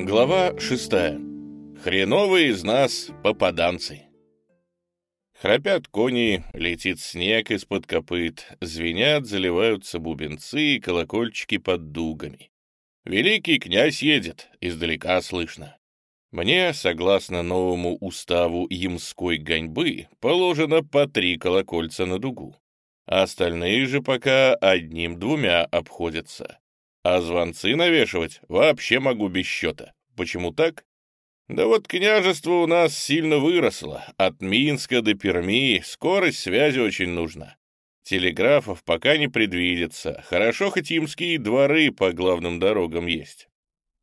Глава шестая. Хреновые из нас попаданцы. Храпят кони, летит снег из-под копыт, звенят, заливаются бубенцы и колокольчики под дугами. Великий князь едет, издалека слышно. Мне, согласно новому уставу ямской гоньбы, положено по три колокольца на дугу. Остальные же пока одним-двумя обходятся. А звонцы навешивать вообще могу без счета. Почему так? Да вот княжество у нас сильно выросло. От Минска до Перми скорость связи очень нужна. Телеграфов пока не предвидится. Хорошо, хоть имские дворы по главным дорогам есть.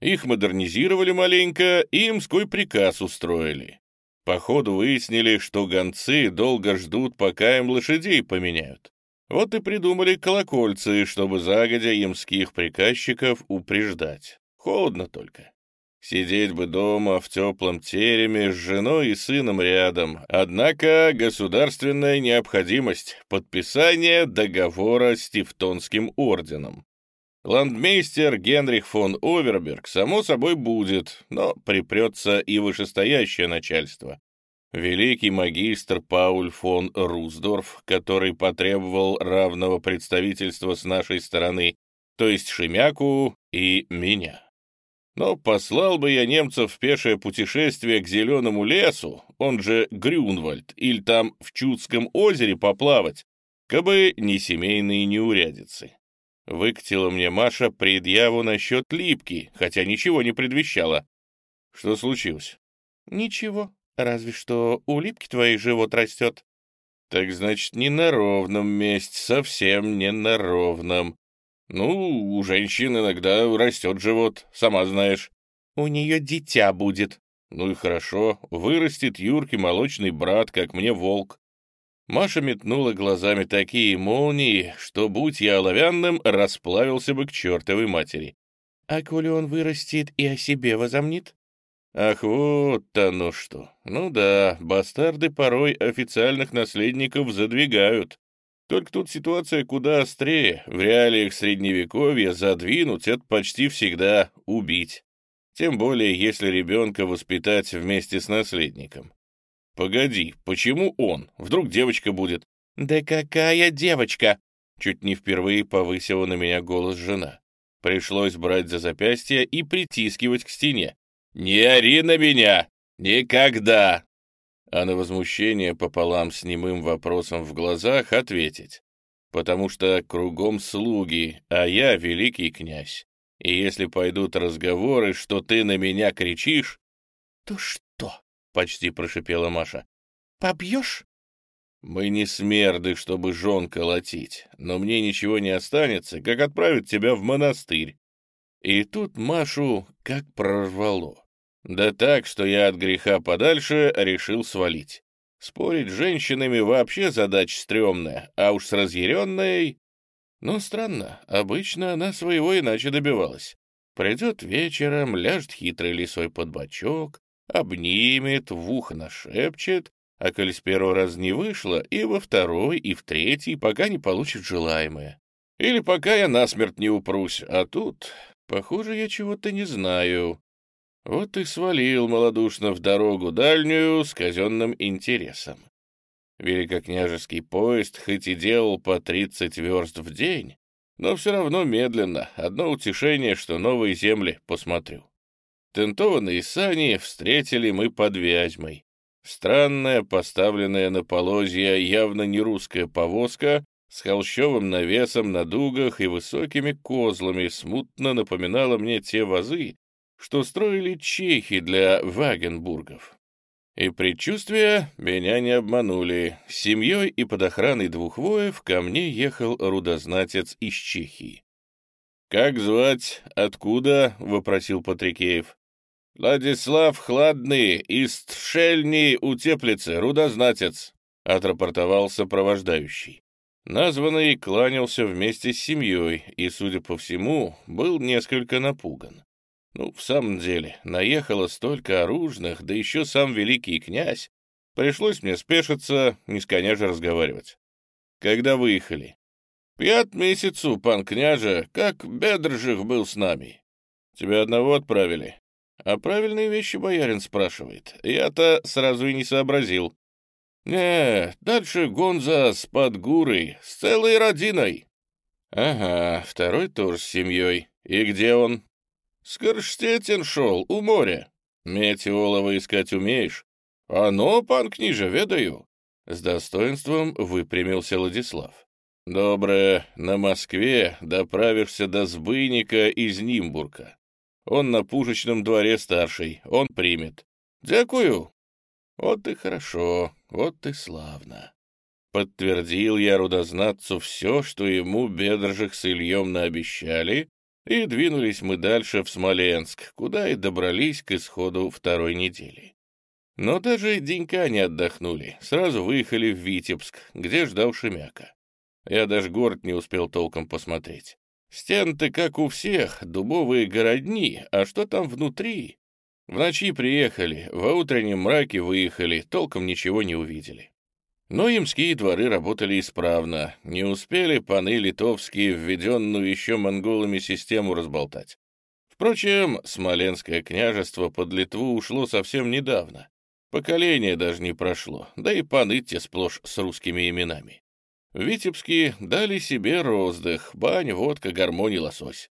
Их модернизировали маленько и имской приказ устроили. Походу выяснили, что гонцы долго ждут, пока им лошадей поменяют. Вот и придумали колокольцы, чтобы загодя имских приказчиков упреждать. Холодно только. Сидеть бы дома в теплом тереме с женой и сыном рядом. Однако государственная необходимость — подписание договора с Тевтонским орденом. Ландмейстер Генрих фон Оверберг, само собой, будет, но припрется и вышестоящее начальство. Великий магистр Пауль фон Русдорф, который потребовал равного представительства с нашей стороны, то есть Шемяку и меня. Но послал бы я немцев в пешее путешествие к Зеленому лесу, он же Грюнвальд, или там в Чудском озере поплавать, кабы не семейные неурядицы. Выкатила мне Маша предъяву насчет липки, хотя ничего не предвещала. Что случилось? Ничего, разве что у липки твоей живот растет. Так значит, не на ровном месте, совсем не на ровном. «Ну, у женщин иногда растет живот, сама знаешь». «У нее дитя будет». «Ну и хорошо, вырастет Юрки молочный брат, как мне волк». Маша метнула глазами такие молнии, что, будь я оловянным, расплавился бы к чертовой матери. «А коли он вырастет и о себе возомнит?» «Ах, вот оно что! Ну да, бастарды порой официальных наследников задвигают. Только тут ситуация куда острее. В реалиях Средневековья задвинуть — это почти всегда убить. Тем более, если ребенка воспитать вместе с наследником. Погоди, почему он? Вдруг девочка будет? Да какая девочка? Чуть не впервые повысила на меня голос жена. Пришлось брать за запястье и притискивать к стене. «Не ори на меня! Никогда! а на возмущение пополам с немым вопросом в глазах ответить. Потому что кругом слуги, а я великий князь. И если пойдут разговоры, что ты на меня кричишь... — То что? — почти прошипела Маша. — Побьешь? Мы не смерды, чтобы жен колотить, но мне ничего не останется, как отправить тебя в монастырь. И тут Машу как прорвало. Да так, что я от греха подальше решил свалить. Спорить с женщинами вообще задача стрёмная, а уж с разъяренной... Ну, странно, обычно она своего иначе добивалась. Придет вечером, ляжет хитрый лисой под бочок, обнимет, в ухо нашепчет, а коль с первого раза не вышло, и во второй, и в третий, пока не получит желаемое. Или пока я насмерть не упрусь, а тут, похоже, я чего-то не знаю. Вот и свалил малодушно в дорогу дальнюю с казенным интересом. Великокняжеский поезд хоть и делал по 30 верст в день, но все равно медленно, одно утешение, что новые земли посмотрю. Тентованные сани встретили мы под Вязьмой. Странная, поставленная на полозья, явно не русская повозка с холщовым навесом на дугах и высокими козлами смутно напоминала мне те вазы, что строили чехи для Вагенбургов. И предчувствия меня не обманули. С семьей и под охраной двух воев ко мне ехал рудознатец из Чехии. «Как звать? Откуда?» — вопросил Патрикеев. «Владислав Хладный из Тшельни у Теплицы, рудознатец», — отрапортовал сопровождающий. Названный кланялся вместе с семьей и, судя по всему, был несколько напуган. Ну, в самом деле, наехало столько оружных, да еще сам великий князь. Пришлось мне спешиться, не с коня же разговаривать. Когда выехали? Пят месяцу, пан княже, как Бедржих был с нами. Тебя одного отправили? А правильные вещи боярин спрашивает. Я-то сразу и не сообразил. Не, дальше Гонза с Подгурой, с целой родиной. Ага, второй тоже с семьей. И где он? Скорштетин шел, у моря. Метеолова искать умеешь? А ну, пан княже, ведаю. С достоинством выпрямился Владислав. «Доброе, на Москве доправишься до Сбыйника из Нимбурга. Он на пушечном дворе старший, он примет. Дякую». «Вот и хорошо, вот и славно». Подтвердил я рудознатцу все, что ему Бедржих с Ильем наобещали, и двинулись мы дальше в Смоленск, куда и добрались к исходу второй недели. Но даже денька не отдохнули, сразу выехали в Витебск, где ждал Шемяка. Я даже город не успел толком посмотреть. Стены-то, как у всех, дубовые городни, а что там внутри? В ночи приехали, во утреннем мраке выехали, толком ничего не увидели. Но имские дворы работали исправно, не успели паны литовские введенную еще монголами систему разболтать. Впрочем, Смоленское княжество под Литву ушло совсем недавно. Поколение даже не прошло, да и паны те сплошь с русскими именами. Витебские дали себе роздых, бань, водка, гармоний, лосось.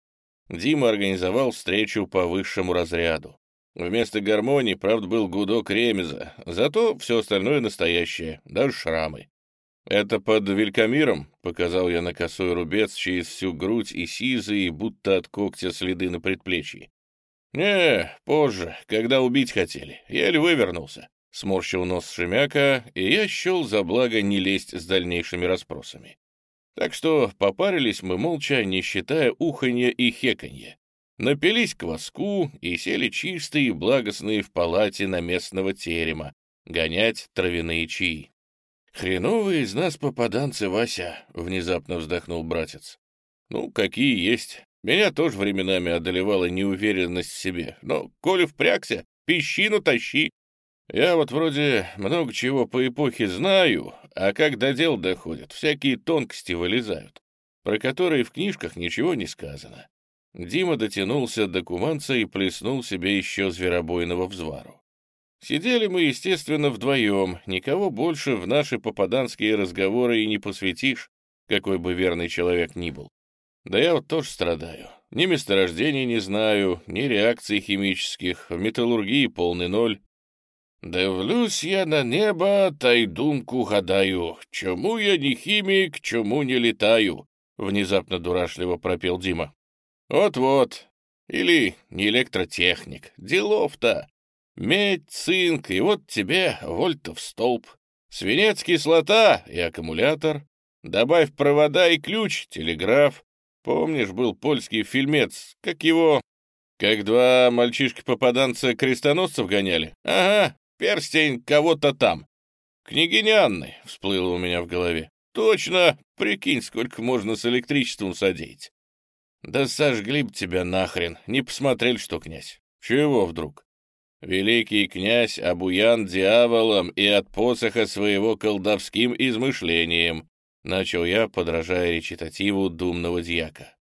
Дима организовал встречу по высшему разряду. Вместо гармонии, правда, был гудок ремеза, зато все остальное настоящее, даже шрамы. «Это под Велькомиром», — показал я на косой рубец через всю грудь и сизые, будто от когтя следы на предплечье. «Не, позже, когда убить хотели, еле вывернулся. Сморщил нос Шемяка, и я счел за благо не лезть с дальнейшими расспросами. Так что попарились мы молча, не считая уханья и хеканья. Напились кваску и сели чистые и благостные в палате на местного терема, гонять травяные чаи. «Хреновые из нас попаданцы, Вася!» — внезапно вздохнул братец. «Ну, какие есть. Меня тоже временами одолевала неуверенность в себе. Но, коли впрягся, песчину тащи. Я вот вроде много чего по эпохе знаю, а как до дел доходят, всякие тонкости вылезают, про которые в книжках ничего не сказано. Дима дотянулся до куманца и плеснул себе еще зверобойного взвару. Сидели мы, естественно, вдвоем, никого больше в наши попаданские разговоры и не посвятишь, какой бы верный человек ни был. Да я вот тоже страдаю. Ни месторождений не знаю, ни реакций химических, в металлургии полный ноль. Дивлюсь я на небо, та думку гадаю, чому я не химик, чому не летаю, внезапно дурашливо пропел Дима. Вот-вот. Или не электротехник. Делов-то. Медь, цинк, и вот тебе вольтов столб. Свинец, кислота и аккумулятор. Добавь провода и ключ, телеграф. Помнишь, был польский фильмец, как его... Как два мальчишки-попаданца крестоносцев гоняли? Ага, Перстень кого-то там. Княгиня Анны всплыло у меня в голове. Точно, прикинь, сколько можно с электричеством садить. Да сожгли б тебя нахрен, не посмотрели, что князь. Чего вдруг? Великий князь обуян дьяволом и от посоха своего колдовским измышлением, начал я, подражая речитативу думного дьяка.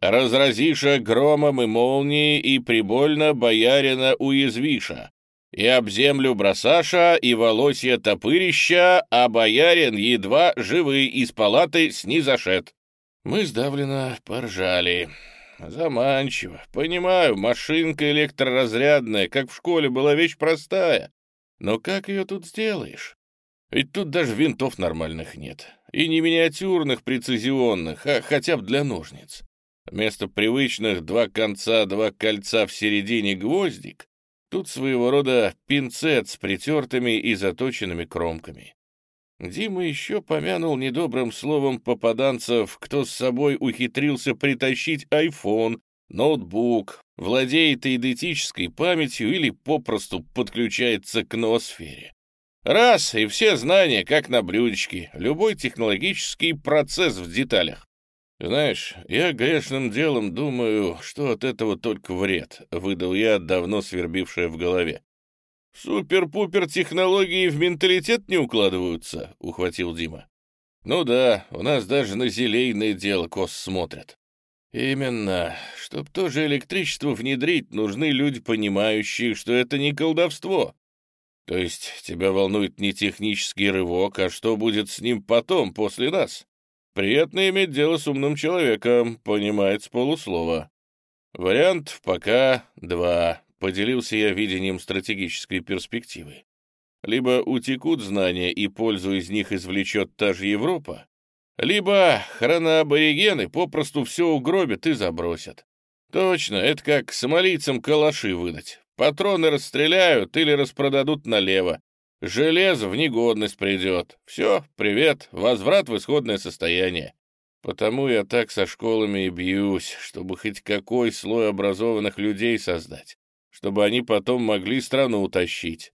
Разразиша громом и молнией и прибольно боярина уязвиша, и об землю бросаша, и волосья топырища, а боярин едва живый из палаты снизошед. Мы сдавленно поржали. Заманчиво. Понимаю, машинка электроразрядная, как в школе, была вещь простая. Но как ее тут сделаешь? Ведь тут даже винтов нормальных нет. И не миниатюрных, прецизионных, а хотя бы для ножниц. Вместо привычных два конца, два кольца в середине гвоздик, Тут своего рода пинцет с притертыми и заточенными кромками. Дима еще помянул недобрым словом попаданцев, кто с собой ухитрился притащить айфон, ноутбук, владеет идентической памятью или попросту подключается к ноосфере. Раз, и все знания, как на блюдечке, любой технологический процесс в деталях. «Знаешь, я грешным делом думаю, что от этого только вред», — выдал я, давно свербившее в голове. «Супер-пупер технологии в менталитет не укладываются», — ухватил Дима. «Ну да, у нас даже на зелейное дело кос смотрят». Именно. Чтоб тоже электричество внедрить, нужны люди, понимающие, что это не колдовство. То есть тебя волнует не технический рывок, а что будет с ним потом, после нас? Приятно иметь дело с умным человеком, понимает с полуслова. Вариант пока два. Поделился я видением стратегической перспективы. Либо утекут знания, и пользу из них извлечет та же Европа, либо хроноаборигены попросту все угробят и забросят. Точно, это как сомалийцам калаши выдать. Патроны расстреляют или распродадут налево. Железо в негодность придет. Все, привет, возврат в исходное состояние. Потому я так со школами и бьюсь, чтобы хоть какой слой образованных людей создать, чтобы они потом могли страну утащить.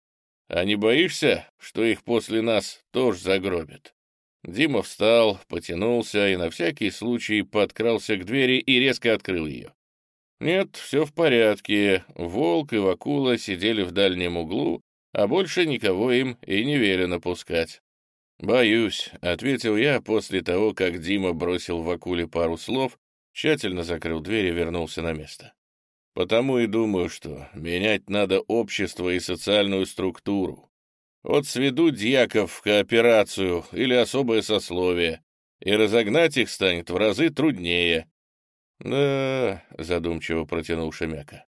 А не боишься, что их после нас тоже загробят? Дима встал, потянулся и на всякий случай подкрался к двери и резко открыл ее. Нет, все в порядке. Волк и Вакула сидели в дальнем углу, а больше никого им и не велено пускать. «Боюсь», — ответил я после того, как Дима бросил Вакуле пару слов, тщательно закрыл дверь и вернулся на место. Потому и думаю, что менять надо общество и социальную структуру. Вот сведу дьяков в кооперацию или особое сословие, и разогнать их станет в разы труднее. Да, задумчиво протянул Шемяка.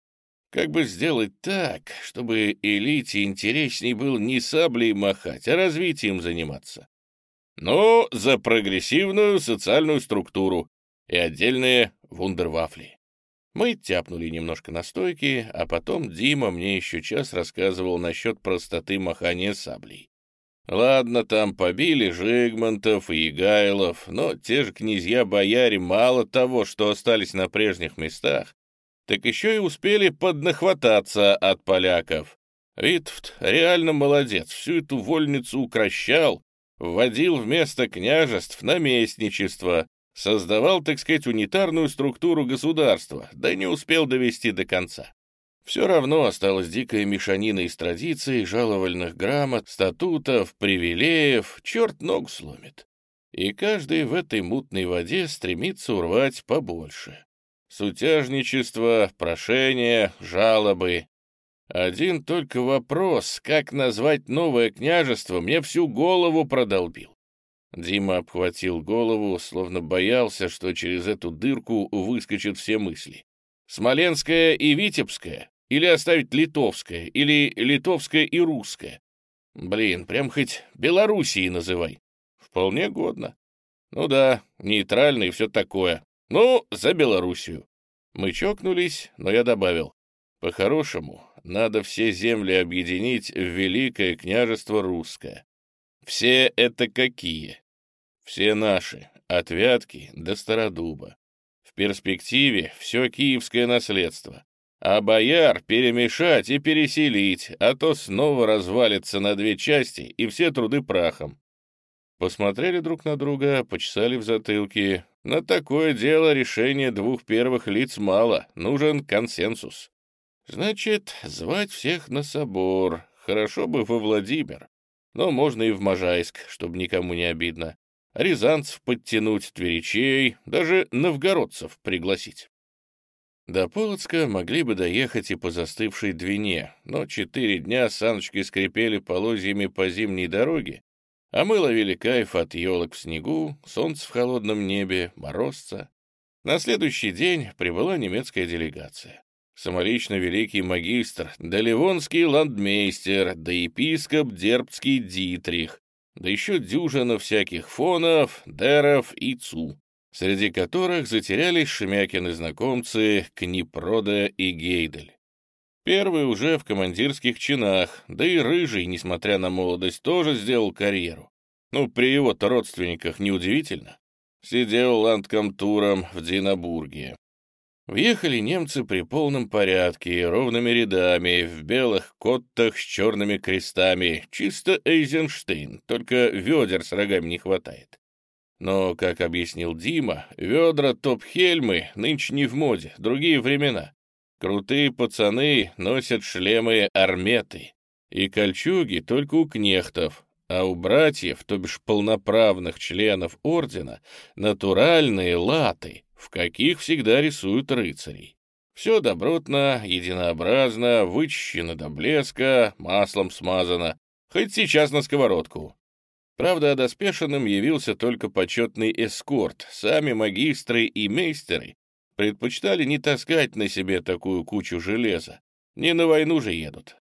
Как бы сделать так, чтобы элите интересней был не саблей махать, а развитием заниматься? Ну, за прогрессивную социальную структуру и отдельные вундервафли. Мы тяпнули немножко настойки, а потом Дима мне еще час рассказывал насчет простоты махания саблей. Ладно, там побили Жигмонтов и Егайлов, но те же князья-бояре мало того, что остались на прежних местах, так еще и успели поднахвататься от поляков. Витфт реально молодец, всю эту вольницу укращал, вводил вместо княжеств наместничество, создавал, так сказать, унитарную структуру государства, да не успел довести до конца. Все равно осталась дикая мешанина из традиций, жаловальных грамот, статутов, привилеев, черт ног сломит. И каждый в этой мутной воде стремится урвать побольше. Сутяжничество, прошения, жалобы. Один только вопрос, как назвать новое княжество, мне всю голову продолбил. Дима обхватил голову, словно боялся, что через эту дырку выскочат все мысли. Смоленская и Витебская? Или оставить Литовская? Или Литовская и Русская? Блин, прям хоть Белоруссией называй. Вполне годно. Ну да, нейтрально и все такое. Ну, за Белоруссию. Мы чокнулись, но я добавил. По-хорошему, надо все земли объединить в Великое княжество Русское. Все это какие? Все наши, от Вятки до Стародуба. В перспективе все киевское наследство. А бояр перемешать и переселить, а то снова развалится на две части и все труды прахом. Посмотрели друг на друга, почесали в затылке. На такое дело решение двух первых лиц мало, нужен консенсус. Значит, звать всех на собор. Хорошо бы во Владимир но можно и в Можайск, чтобы никому не обидно. Рязанцев подтянуть, тверичей, даже новгородцев пригласить. До Полоцка могли бы доехать и по застывшей Двине, но четыре дня саночки скрипели полозьями по зимней дороге, а мы ловили кайф от елок в снегу, солнце в холодном небе, морозца. На следующий день прибыла немецкая делегация самолично великий магистр, да ливонский ландмейстер, да епископ Дербцкий Дитрих, да еще дюжина всяких фонов, деров и цу, среди которых затерялись Шемякины знакомцы Книпрода и Гейдель. Первый уже в командирских чинах, да и Рыжий, несмотря на молодость, тоже сделал карьеру. Ну, при его-то родственниках неудивительно. Сидел ландкомтуром в Динабурге, Въехали немцы при полном порядке, ровными рядами, в белых коттах с черными крестами, чисто Эйзенштейн, только ведер с рогами не хватает. Но, как объяснил Дима, ведра топ-хельмы нынче не в моде, другие времена. Крутые пацаны носят шлемы-арметы, и кольчуги только у кнехтов, а у братьев, то бишь полноправных членов ордена, натуральные латы — в каких всегда рисуют рыцарей. Все добротно, единообразно, вычищено до блеска, маслом смазано, хоть сейчас на сковородку. Правда, одоспешенным явился только почетный эскорт. Сами магистры и мейстеры предпочитали не таскать на себе такую кучу железа. Не на войну же едут.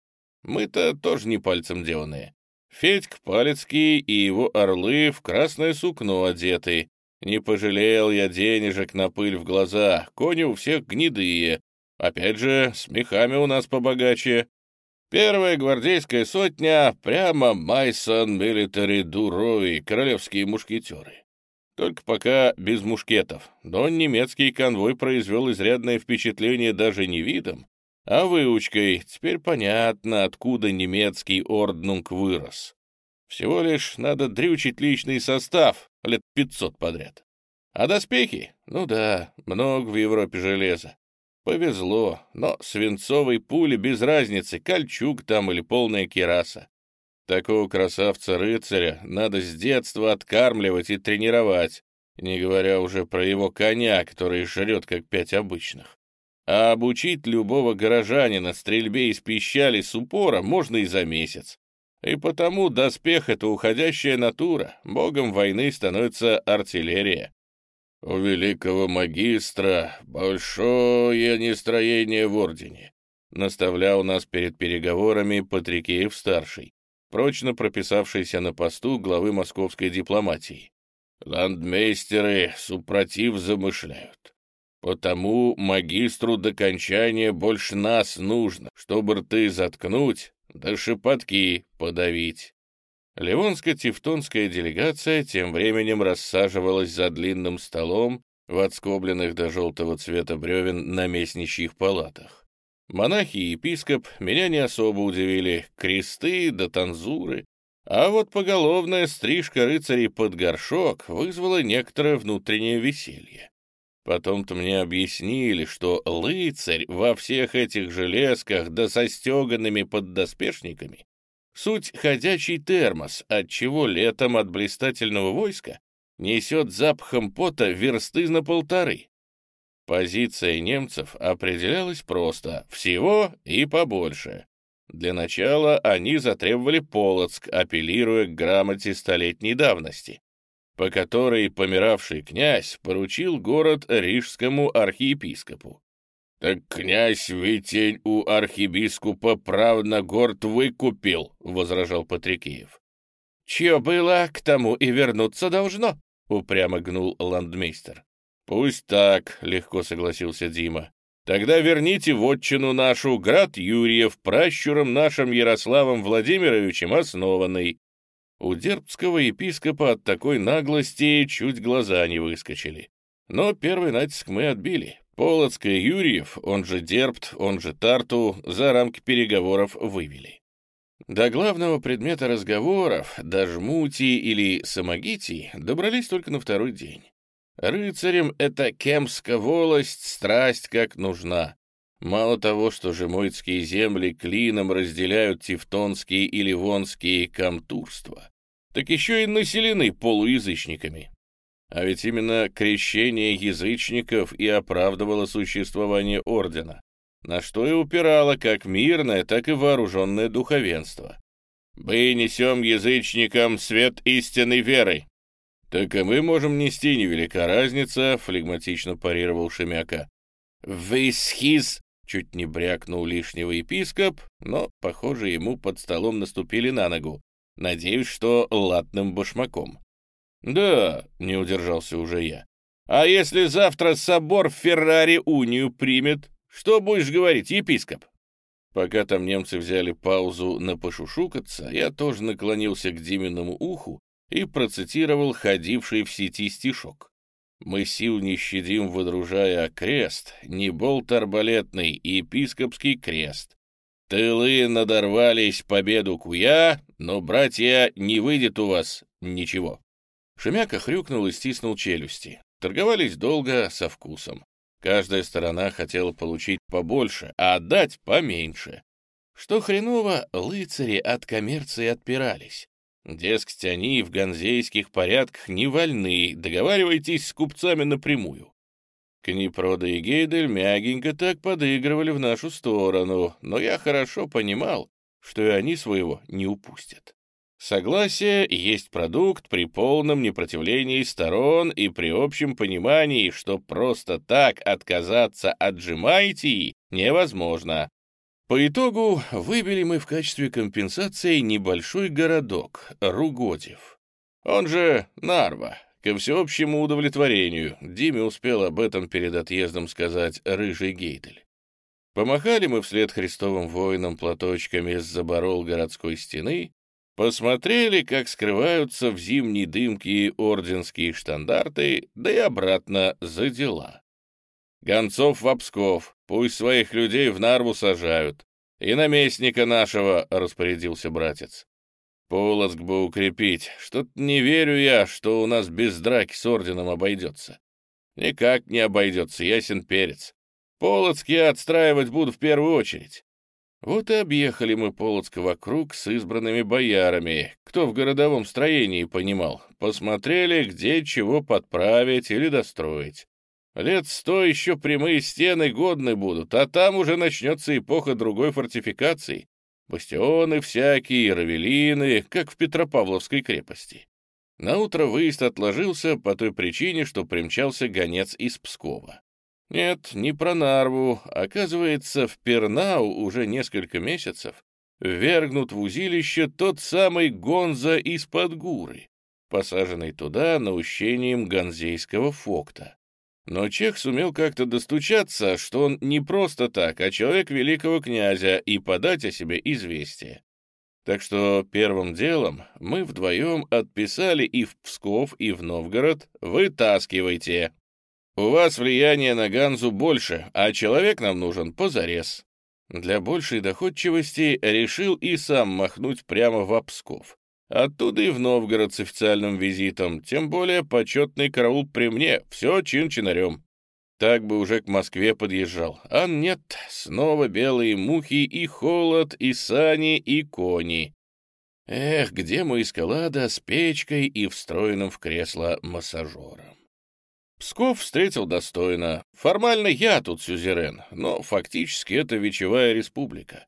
Мы-то тоже не пальцем деланные. Федька Палецкий и его орлы в красное сукно одеты. Не пожалел я денежек на пыль в глаза, кони у всех гнедые. Опять же, с мехами у нас побогаче. Первая гвардейская сотня — прямо Майсон Милитари Дурои, королевские мушкетеры. Только пока без мушкетов, но немецкий конвой произвел изрядное впечатление даже не видом, а выучкой. Теперь понятно, откуда немецкий орднунг вырос. Всего лишь надо дрючить личный состав лет пятьсот подряд. А доспехи? Ну да, много в Европе железа. Повезло, но свинцовой пули без разницы, кольчуг там или полная кераса. Такого красавца-рыцаря надо с детства откармливать и тренировать, не говоря уже про его коня, который жрет как пять обычных. А обучить любого горожанина стрельбе из пищали с упора можно и за месяц. И потому доспех — это уходящая натура, богом войны становится артиллерия. У великого магистра большое нестроение в ордене, наставлял нас перед переговорами Патрикеев-старший, прочно прописавшийся на посту главы московской дипломатии. Ландмейстеры супротив замышляют. Потому магистру до кончания больше нас нужно, чтобы рты заткнуть, да шепотки подавить. Ливонско-тевтонская делегация тем временем рассаживалась за длинным столом в отскобленных до желтого цвета бревен наместничьих палатах. Монахи и епископ меня не особо удивили, кресты да танзуры, а вот поголовная стрижка рыцарей под горшок вызвала некоторое внутреннее веселье. Потом-то мне объяснили, что лыцарь во всех этих железках да со стеганными поддоспешниками Суть — ходячий термос, отчего летом от блистательного войска несет запахом пота версты на полторы. Позиция немцев определялась просто — всего и побольше. Для начала они затребовали Полоцк, апеллируя к грамоте столетней давности, по которой помиравший князь поручил город рижскому архиепископу. «Так князь Витень у архибискупа прав на город выкупил», — возражал Патрикеев. «Чье было, к тому и вернуться должно», — упрямо гнул ландмейстер. «Пусть так», — легко согласился Дима. «Тогда верните вотчину нашу, град Юрьев, пращуром нашим Ярославом Владимировичем основанный». У дербского епископа от такой наглости чуть глаза не выскочили. Но первый натиск мы отбили, Полоцк и Юрьев, он же Дербт, он же Тарту, за рамки переговоров вывели. До главного предмета разговоров, до жмути или самогити, добрались только на второй день. Рыцарям эта кемская волость, страсть как нужна. Мало того, что жемойцкие земли клином разделяют тевтонские и ливонские комтурства, так еще и населены полуязычниками. А ведь именно крещение язычников и оправдывало существование ордена, на что и упирало как мирное, так и вооруженное духовенство. «Мы несем язычникам свет истинной веры». «Так и мы можем нести, невелика разница», — флегматично парировал Шемяка. «Вы схиз...» — чуть не брякнул лишнего епископ, но, похоже, ему под столом наступили на ногу. Надеюсь, что латным башмаком. «Да», — не удержался уже я. «А если завтра собор в Феррари унию примет, что будешь говорить, епископ?» Пока там немцы взяли паузу на пошушукаться, я тоже наклонился к Диминому уху и процитировал ходивший в сети стишок. «Мы сил не щадим, выдружая крест, не болт арбалетный, епископский крест. Тылы надорвались победу куя, но, братья, не выйдет у вас ничего». Шемяка хрюкнул и стиснул челюсти. Торговались долго, со вкусом. Каждая сторона хотела получить побольше, а отдать поменьше. Что хреново, лыцари от коммерции отпирались. Дескать, они в ганзейских порядках не вольны, договаривайтесь с купцами напрямую. Книпрода и Гейдель мягенько так подыгрывали в нашу сторону, но я хорошо понимал, что и они своего не упустят. Согласие есть продукт при полном непротивлении сторон и при общем понимании, что просто так отказаться от Джимайтии невозможно. По итогу выбили мы в качестве компенсации небольшой городок Ругодев. Он же Нарва, ко всеобщему удовлетворению. Диме успел об этом перед отъездом сказать рыжий Гейдель. Помахали мы вслед христовым воинам платочками с заборол городской стены, Посмотрели, как скрываются в зимней дымке орденские штандарты, да и обратно за дела. Гонцов в Псков, пусть своих людей в Нарву сажают. И наместника нашего, — распорядился братец. Полоцк бы укрепить. Что-то не верю я, что у нас без драки с орденом обойдется. Никак не обойдется, ясен перец. Полоцк я отстраивать буду в первую очередь. Вот и объехали мы Полоцк вокруг с избранными боярами, кто в городовом строении понимал. Посмотрели, где чего подправить или достроить. Лет сто еще прямые стены годны будут, а там уже начнется эпоха другой фортификации. Бастионы всякие, равелины, как в Петропавловской крепости. Наутро выезд отложился по той причине, что примчался гонец из Пскова. Нет, не про Нарву. Оказывается, в Пернау уже несколько месяцев вергнут в узилище тот самый Гонза из-под Гуры, посаженный туда наущением ганзейского фокта. Но чех сумел как-то достучаться, что он не просто так, а человек великого князя, и подать о себе известие. Так что первым делом мы вдвоем отписали и в Псков, и в Новгород «Вытаскивайте». У вас влияние на Ганзу больше, а человек нам нужен позарез. Для большей доходчивости решил и сам махнуть прямо в Псков. Оттуда и в Новгород с официальным визитом, тем более почетный караул при мне, все чин-чинарем. Так бы уже к Москве подъезжал. А нет, снова белые мухи и холод, и сани, и кони. Эх, где мой эскалада с печкой и встроенным в кресло массажером? Псков встретил достойно. Формально я тут сюзерен, но фактически это вечевая республика.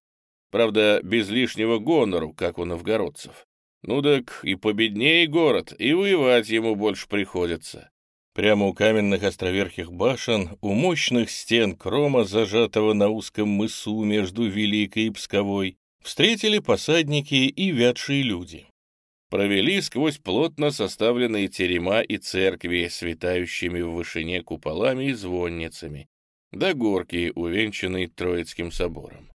Правда, без лишнего гонору, как у новгородцев. Ну так и победнее город, и воевать ему больше приходится. Прямо у каменных островерхих башен, у мощных стен крома, зажатого на узком мысу между Великой и Псковой, встретили посадники и вятшие люди провели сквозь плотно составленные терема и церкви с витающими в вышине куполами и звонницами, до горки, увенчанной Троицким собором.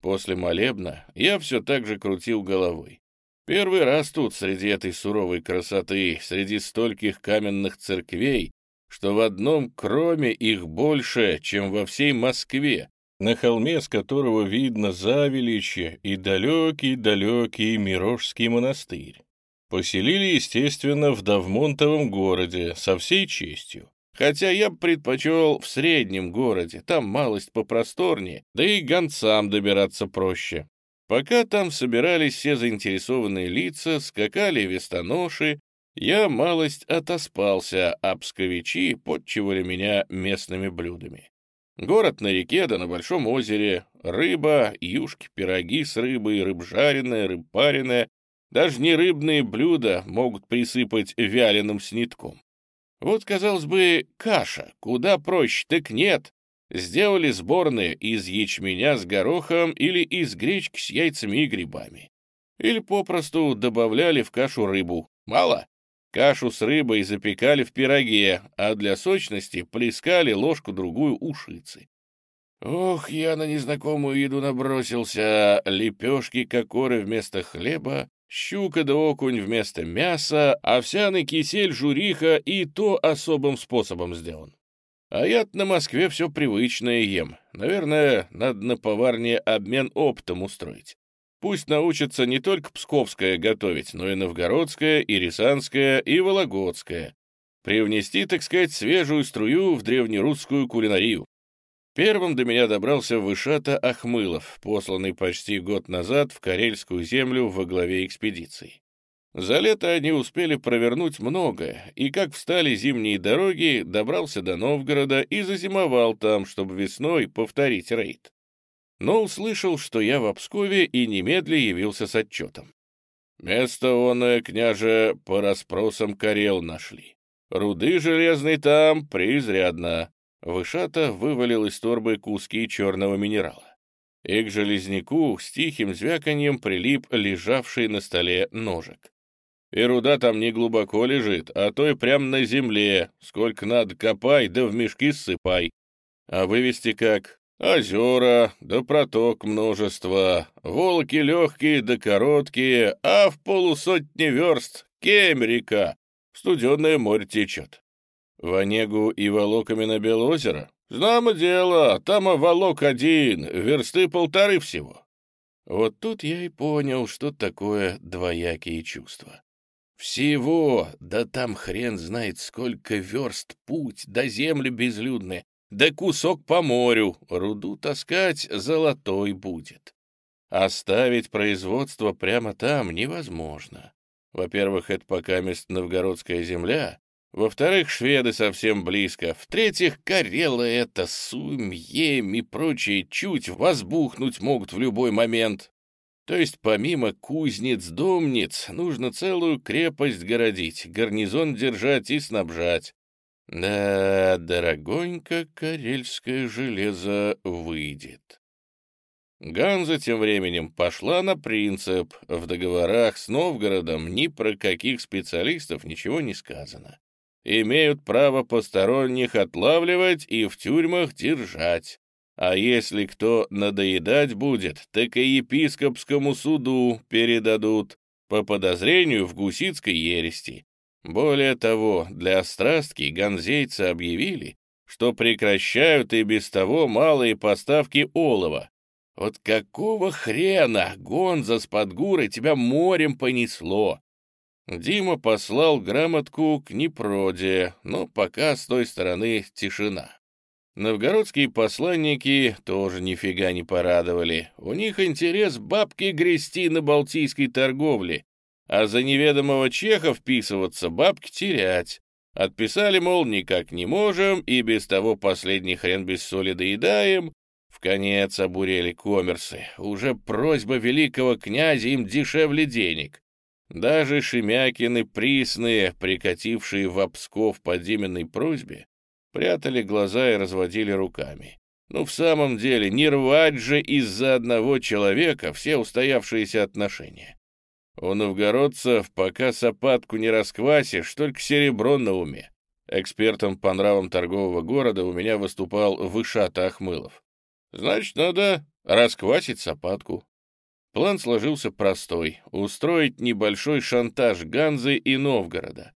После молебна я все так же крутил головой. Первый раз тут, среди этой суровой красоты, среди стольких каменных церквей, что в одном кроме их больше, чем во всей Москве, на холме, с которого видно Завеличье и далекий-далекий Мирожский монастырь. Поселили, естественно, в Давмонтовом городе со всей честью. Хотя я бы предпочел в среднем городе, там малость попросторнее, да и гонцам добираться проще. Пока там собирались все заинтересованные лица, скакали вестоноши, я малость отоспался, а псковичи подчивали меня местными блюдами. Город на реке да на большом озере, рыба, юшки, пироги с рыбой, рыб жареная, рыб пареная, даже не рыбные блюда могут присыпать вяленым снитком. Вот, казалось бы, каша, куда проще, так нет. Сделали сборные из ячменя с горохом или из гречки с яйцами и грибами. Или попросту добавляли в кашу рыбу. Мало? Кашу с рыбой запекали в пироге, а для сочности плескали ложку-другую ушицы. Ох, я на незнакомую еду набросился. Лепешки кокоры вместо хлеба, Щука да окунь вместо мяса, овсяный кисель, журиха и то особым способом сделан. А я на Москве все привычное ем. Наверное, надо на поварне обмен опытом устроить. Пусть научатся не только псковское готовить, но и новгородское, и рязанское, и вологодское. Привнести, так сказать, свежую струю в древнерусскую кулинарию. Первым до меня добрался Вышата Ахмылов, посланный почти год назад в Карельскую землю во главе экспедиции. За лето они успели провернуть многое, и как встали зимние дороги, добрался до Новгорода и зазимовал там, чтобы весной повторить рейд. Но услышал, что я в Обскове, и немедля явился с отчетом. Место оное, княже, по расспросам Карел нашли. Руды железной там преизрядно. Вышата вывалил из торбы куски черного минерала. И к железняку с тихим звяканьем прилип лежавший на столе ножик. И руда там не глубоко лежит, а то и прям на земле. Сколько надо копай, да в мешки ссыпай. А вывести как? Озера, да проток множество, волки легкие да короткие, а в полусотни верст Кемь река, студенное море течет. В Онегу и волоками на Белозеро? Знамо дело, там волок один, версты полторы всего. Вот тут я и понял, что такое двоякие чувства. Всего, да там хрен знает сколько верст путь до земли безлюдной, да кусок по морю, руду таскать золотой будет. Оставить производство прямо там невозможно. Во-первых, это пока мест новгородская земля, во-вторых, шведы совсем близко, в-третьих, карелы это сумьем и прочие чуть возбухнуть могут в любой момент. То есть помимо кузнец-домниц нужно целую крепость городить, гарнизон держать и снабжать. Да, дорогонько карельское железо выйдет. Ганза тем временем пошла на принцип. В договорах с Новгородом ни про каких специалистов ничего не сказано. Имеют право посторонних отлавливать и в тюрьмах держать. А если кто надоедать будет, так и епископскому суду передадут по подозрению в гусицкой ерести. Более того, для острастки ганзейцы объявили, что прекращают и без того малые поставки олова. Вот какого хрена, Гонза с Подгурой, тебя морем понесло? Дима послал грамотку к Непроде, но пока с той стороны тишина. Новгородские посланники тоже нифига не порадовали. У них интерес бабки грести на балтийской торговле, а за неведомого чеха вписываться бабки терять. Отписали, мол, никак не можем, и без того последний хрен без соли доедаем. В конец обурели коммерсы. Уже просьба великого князя им дешевле денег. Даже Шемякины присные, прикатившие в Обсков по Диминой просьбе, прятали глаза и разводили руками. Ну, в самом деле, не рвать же из-за одного человека все устоявшиеся отношения. У новгородцев, пока сапатку не расквасишь, только серебро на уме. Экспертом по нравам торгового города у меня выступал Вышата Ахмылов. Значит, надо расквасить сапатку. План сложился простой — устроить небольшой шантаж Ганзы и Новгорода.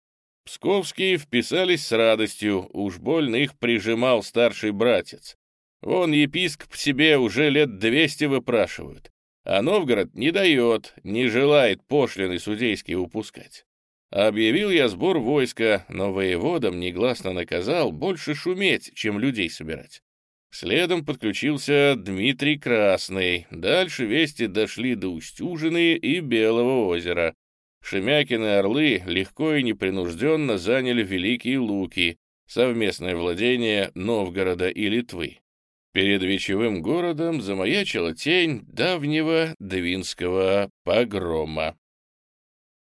Псковские вписались с радостью, уж больно их прижимал старший братец. Вон епископ себе уже лет двести выпрашивают. А Новгород не дает, не желает пошлины судейские упускать. Объявил я сбор войска, но воеводам негласно наказал больше шуметь, чем людей собирать. Следом подключился Дмитрий Красный. Дальше вести дошли до Устюжины и Белого озера. Шемякины орлы легко и непринужденно заняли Великие Луки, совместное владение Новгорода и Литвы. Перед вечевым городом замаячила тень давнего двинского погрома.